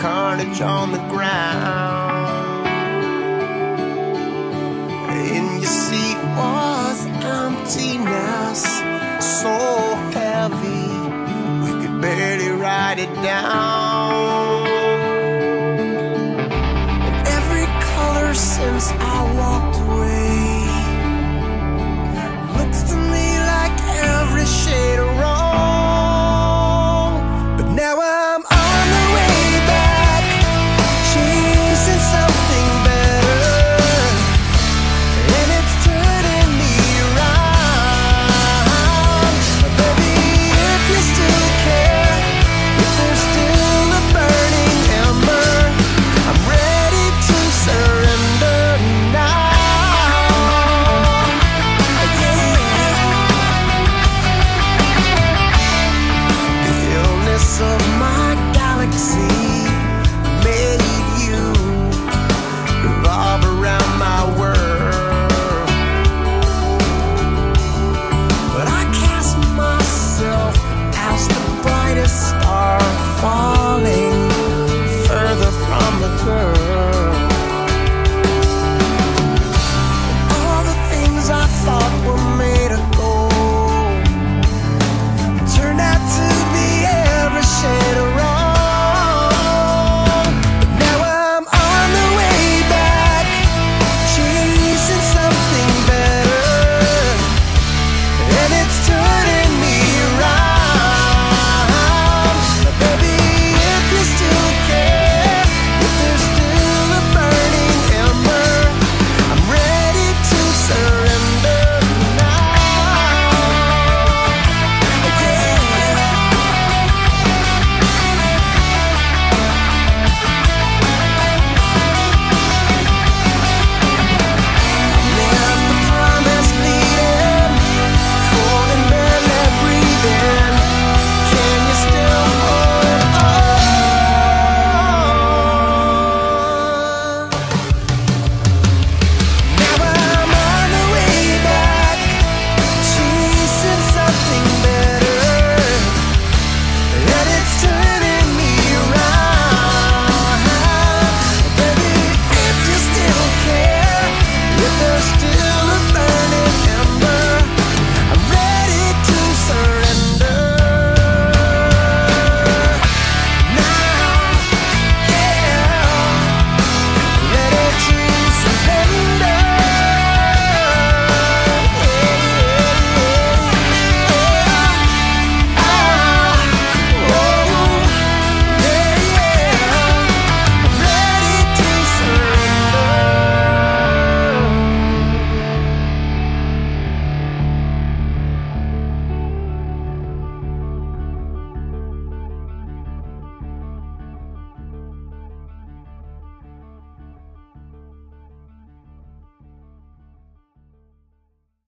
carnage on the ground. In your seat was emptiness, so heavy, we could barely write it down. And every color since I walked.